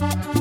Bye.